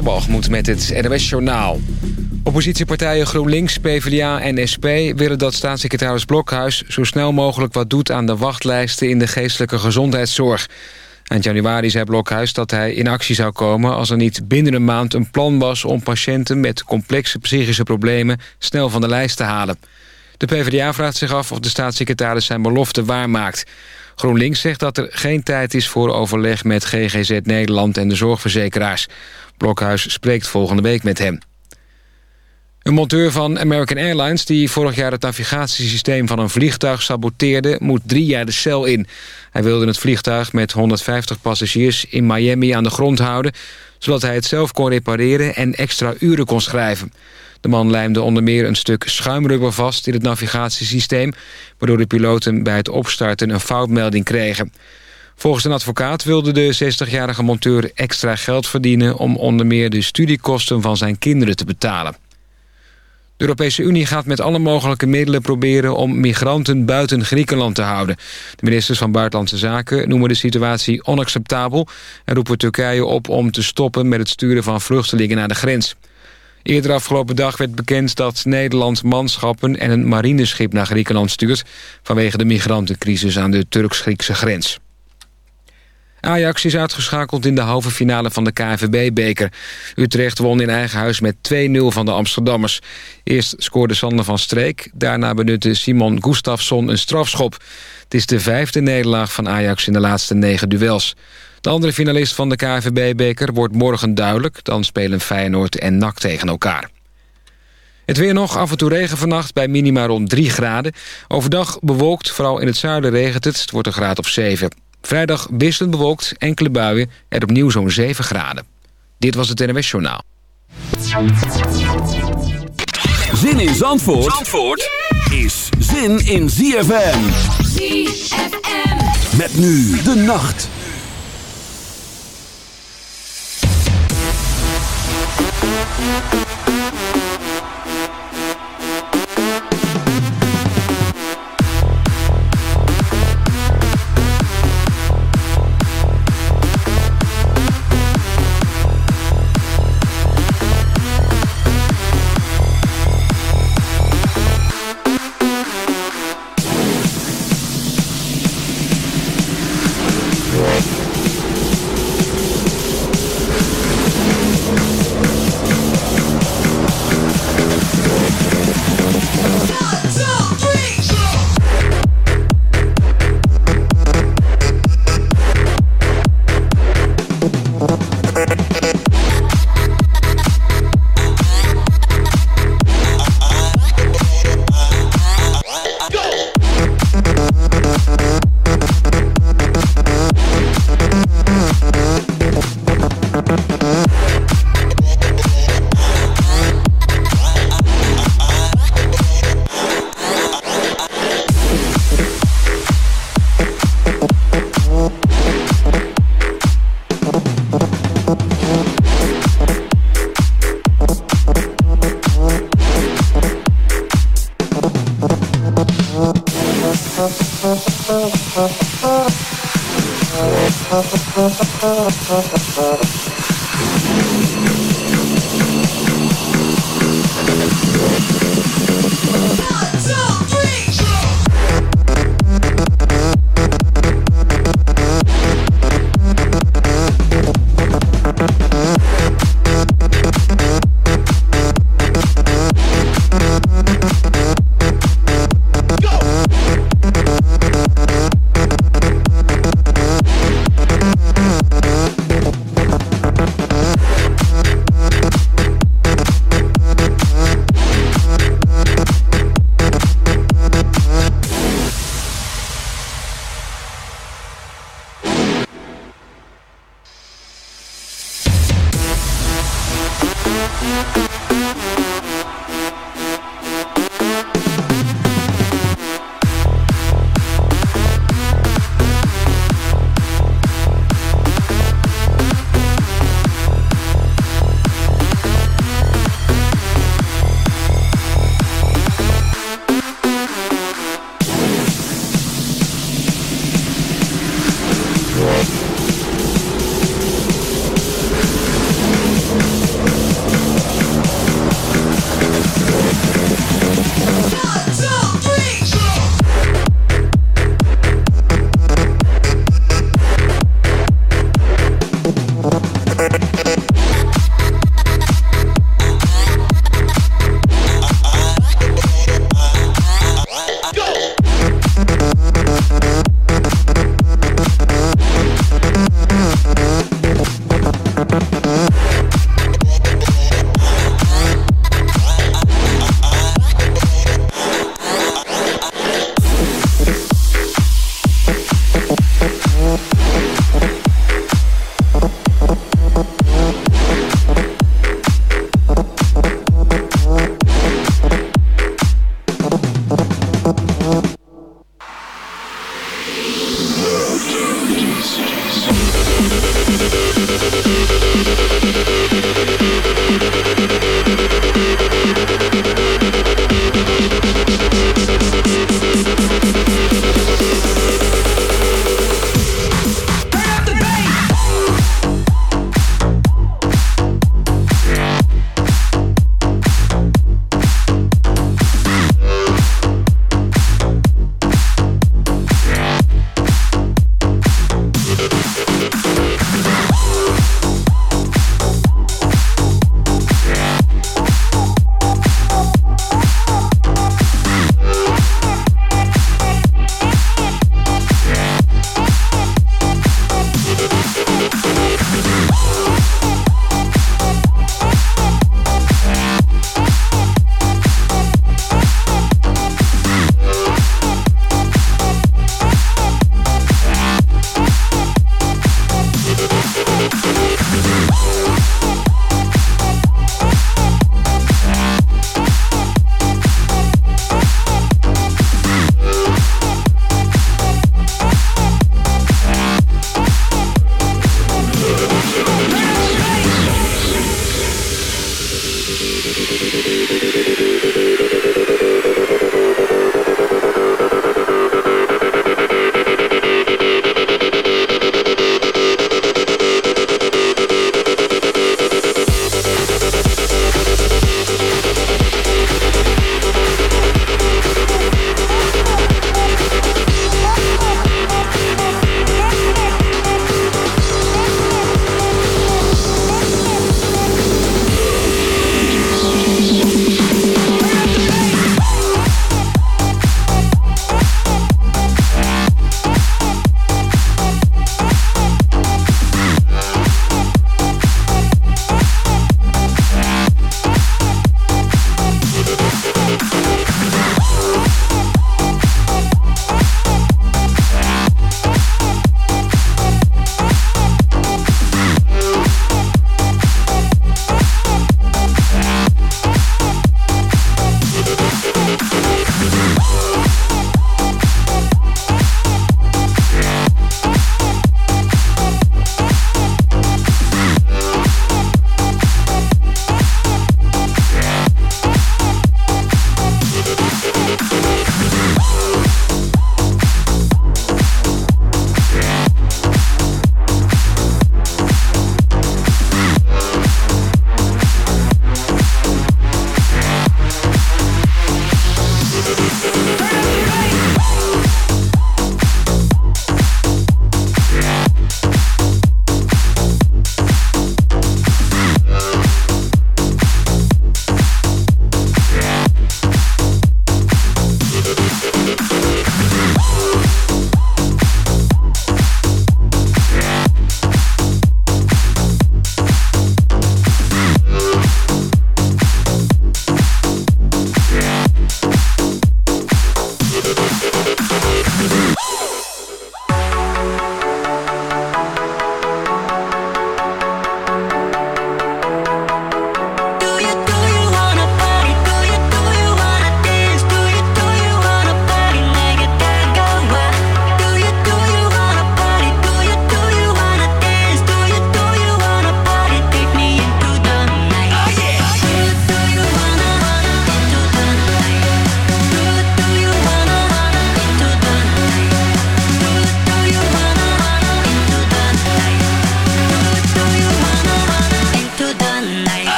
Waterbalgemoed met het NWS Journaal. Oppositiepartijen GroenLinks, PvdA en SP willen dat staatssecretaris Blokhuis... zo snel mogelijk wat doet aan de wachtlijsten in de geestelijke gezondheidszorg. Eind januari zei Blokhuis dat hij in actie zou komen... als er niet binnen een maand een plan was om patiënten met complexe psychische problemen... snel van de lijst te halen. De PvdA vraagt zich af of de staatssecretaris zijn belofte waarmaakt... GroenLinks zegt dat er geen tijd is voor overleg met GGZ Nederland en de zorgverzekeraars. Blokhuis spreekt volgende week met hem. Een monteur van American Airlines die vorig jaar het navigatiesysteem van een vliegtuig saboteerde... moet drie jaar de cel in. Hij wilde het vliegtuig met 150 passagiers in Miami aan de grond houden... zodat hij het zelf kon repareren en extra uren kon schrijven. De man lijmde onder meer een stuk schuimrubber vast in het navigatiesysteem... waardoor de piloten bij het opstarten een foutmelding kregen. Volgens een advocaat wilde de 60-jarige monteur extra geld verdienen... om onder meer de studiekosten van zijn kinderen te betalen. De Europese Unie gaat met alle mogelijke middelen proberen... om migranten buiten Griekenland te houden. De ministers van Buitenlandse Zaken noemen de situatie onacceptabel... en roepen Turkije op om te stoppen met het sturen van vluchtelingen naar de grens. Eerder afgelopen dag werd bekend dat Nederland manschappen en een marineschip naar Griekenland stuurt... vanwege de migrantencrisis aan de Turks-Griekse grens. Ajax is uitgeschakeld in de halve finale van de KNVB-beker. Utrecht won in eigen huis met 2-0 van de Amsterdammers. Eerst scoorde Sander van Streek, daarna benutte Simon Gustafsson een strafschop. Het is de vijfde nederlaag van Ajax in de laatste negen duels. De andere finalist van de KNVB-beker wordt morgen duidelijk. Dan spelen Feyenoord en NAC tegen elkaar. Het weer nog, af en toe regen vannacht bij minima rond 3 graden. Overdag bewolkt, vooral in het zuiden regent het. Het wordt een graad of 7. Vrijdag wisselend bewolkt, enkele buien en opnieuw zo'n 7 graden. Dit was het NWS Journaal. Zin in Zandvoort, Zandvoort is zin in ZFM. ZFM. Met nu de nacht.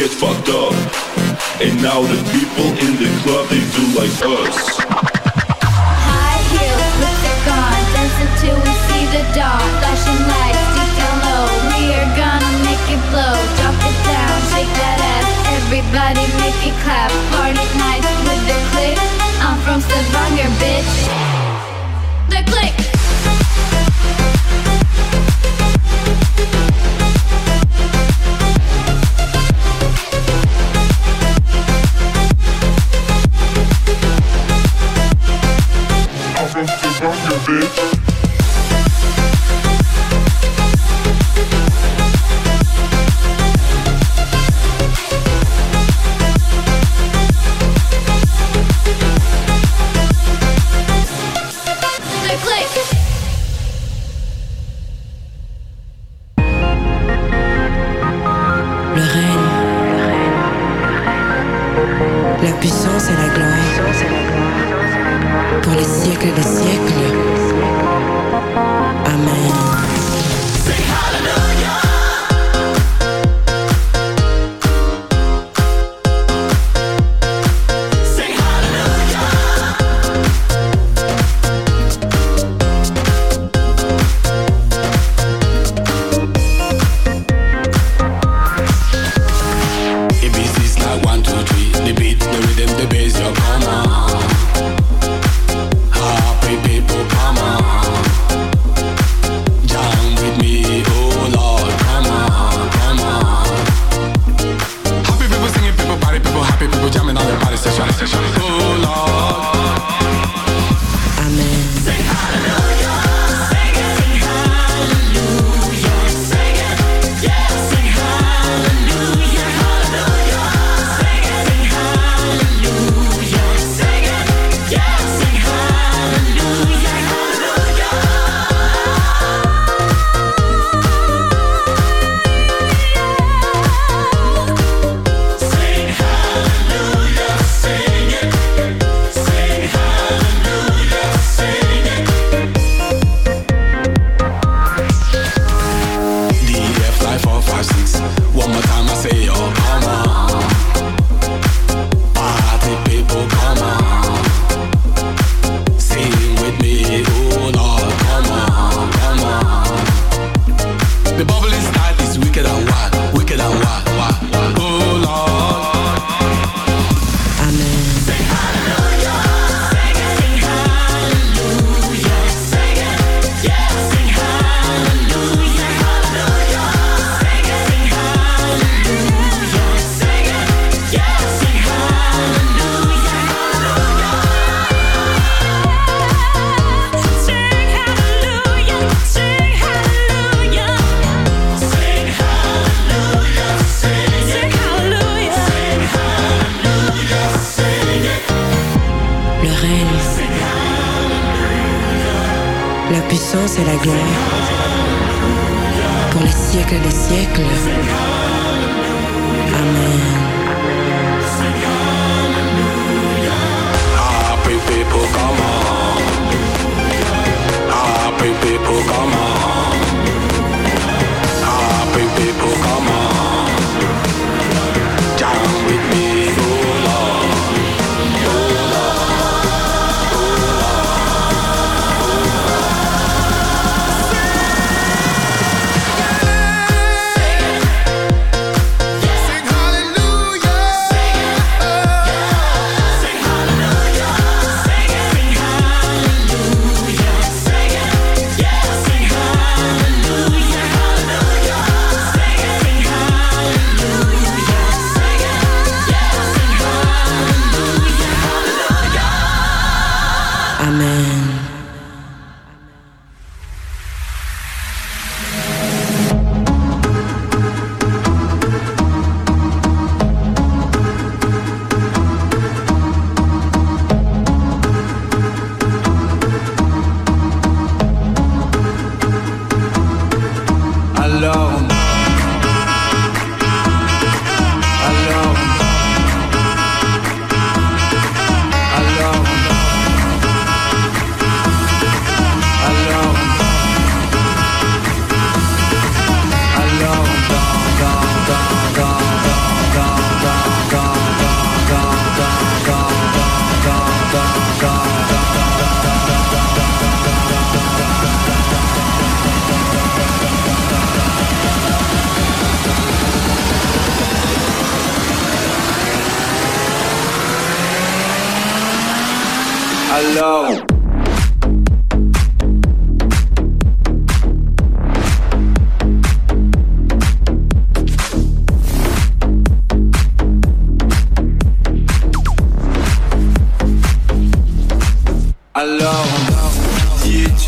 get fucked up. And now the people in the club, they do like us. High heels with the gun, dance until we see the dawn. Flashing lights, deep down low, we are gonna make it blow. Drop it down, shake that ass, everybody make it clap.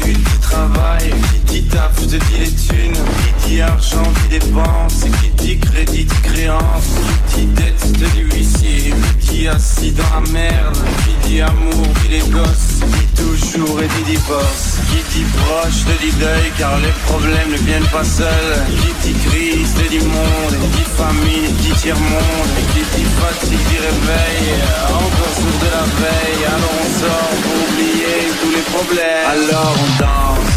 Études, qui travaille, qui dit taf, te dis les thunes, qui dit argent, qui dépense, qui dit crédit, dit créance, qui dit dette, te dit huissier, qui dit assis dans la merde, qui dit amour, dit les gosses, qui dit toujours et dit divorce, qui dit proche, te dit deuil, car les problèmes ne viennent pas seuls, qui dit crise, te dit monde, dit famille, qui tiers-monde, qui dit fatigue, dit réveil, encore sourd de la veille, alors on sort pour oublier tous les problèmes. Alors on danse.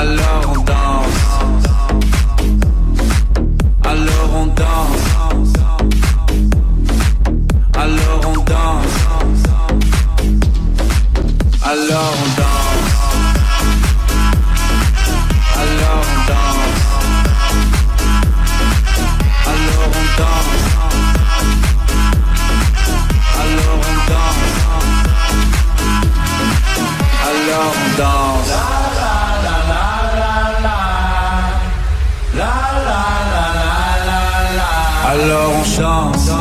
Alors on danse. Alors on danse. Alors on danse. Alors on danse. Alors on chante.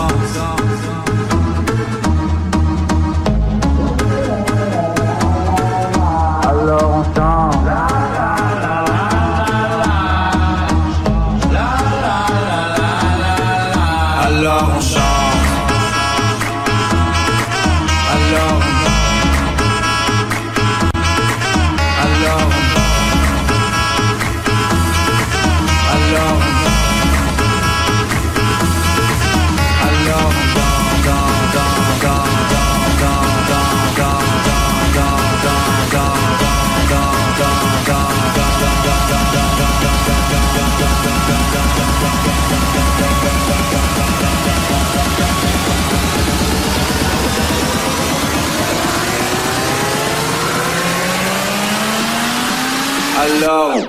hello.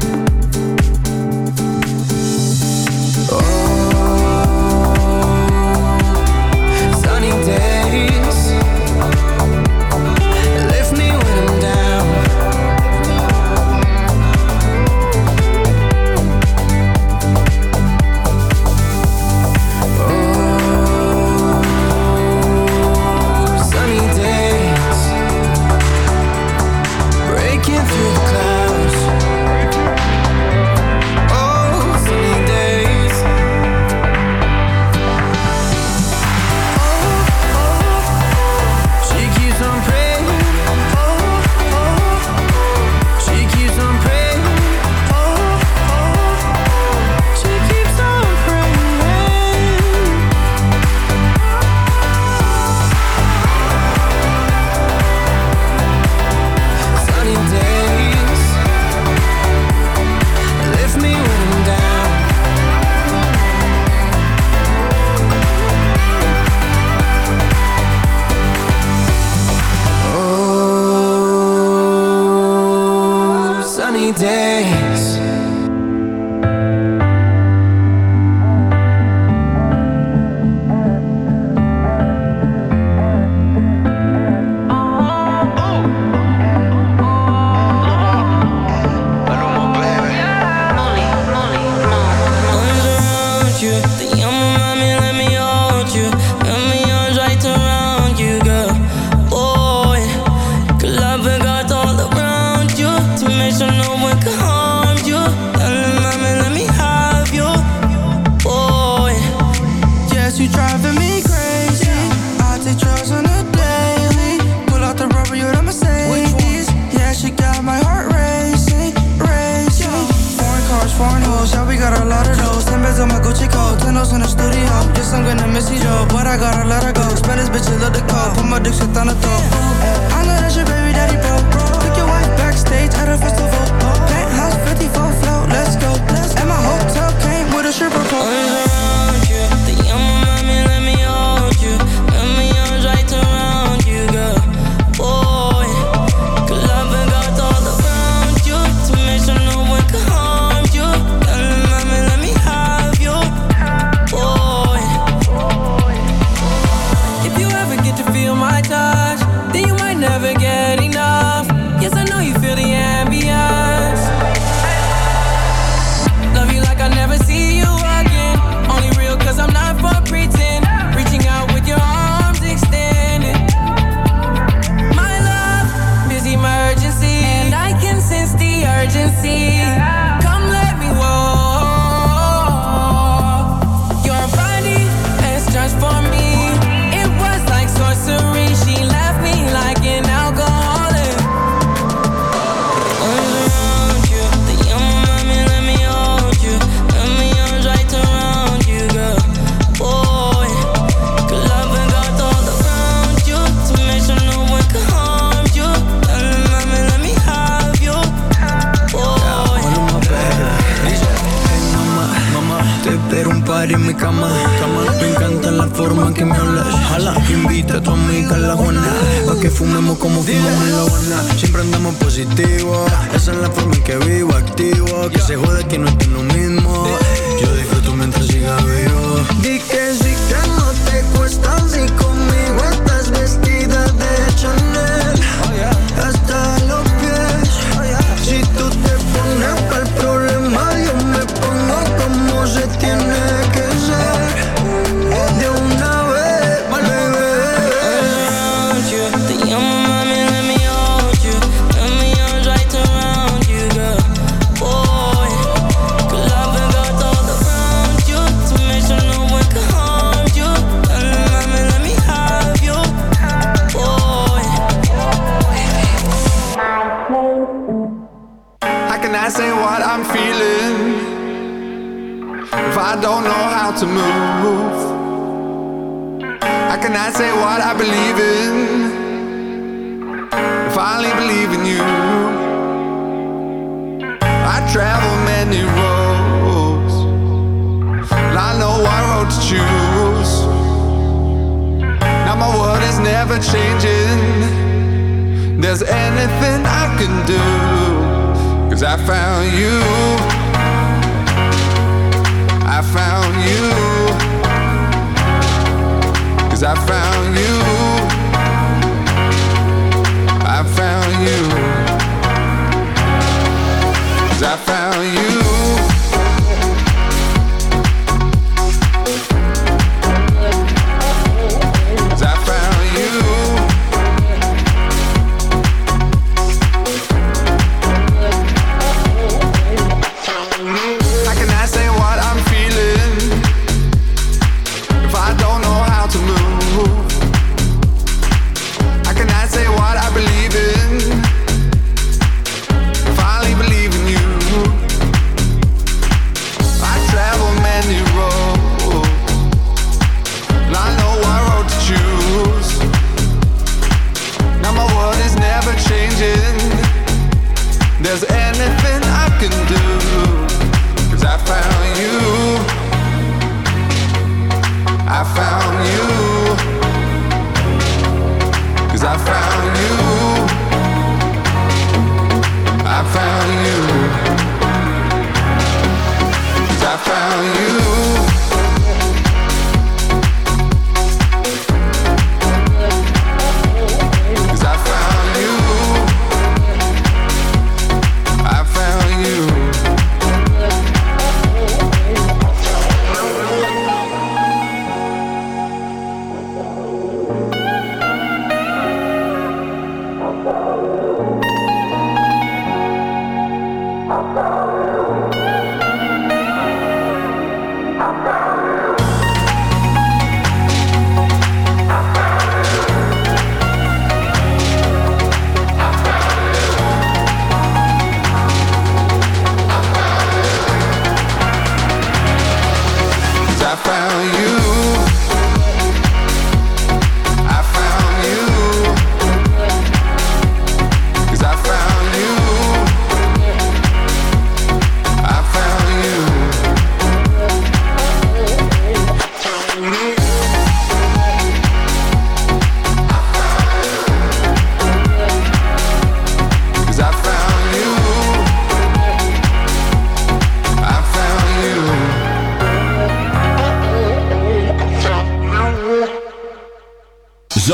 mommy I'm gonna miss you, Joe. But I gotta let her go. Spend this bitch a little cold. Put my dick shit on the top. Eh, I know that's your baby daddy, bro. Took your wife backstage at a festival. Penthouse 54 float, let's go. And my hotel came with a stripper pole. En mi cama. Me encanta la forma en que me hablas. Jala, invita a tu amiga la Juana. Pa' que fumemos como fumamos en la Habana. Siempre andamos positivo. Esa es la forma en que vivo, activo. Que se jode que no esté lo mismo. Yo disfruto mientras siga vivo. Di can do, cause I found you. I found you. Cause I found you. I found you. Cause I found you.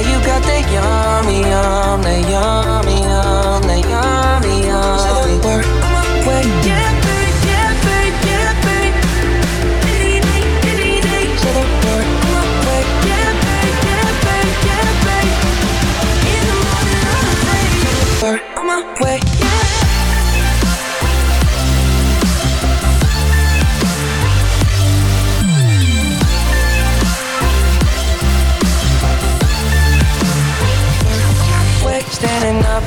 Yeah, you got that yummy, yum, that yummy, yum, that yummy, yum. Say the word, word, yeah, baby, yeah, baby, yeah, baby. Say the word, word, yeah, baby, yeah, baby, yeah, baby. In the morning, I'm on my way. standing up,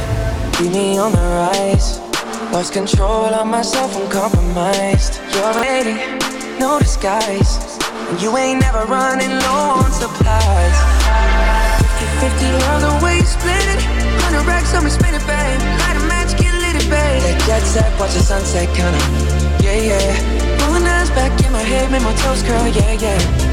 be me on the rise. Lost control of myself, I'm compromised. You're ready, no disguise. And you ain't never running low on supplies. 50, 50 miles away, split it. 100 racks on me, spin it, babe. Light a match, get lit, it, babe. That jet set, watch the sunset, kinda. Yeah, yeah. Rolling eyes back in my head, make my toes curl, yeah, yeah.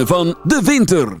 van de winter.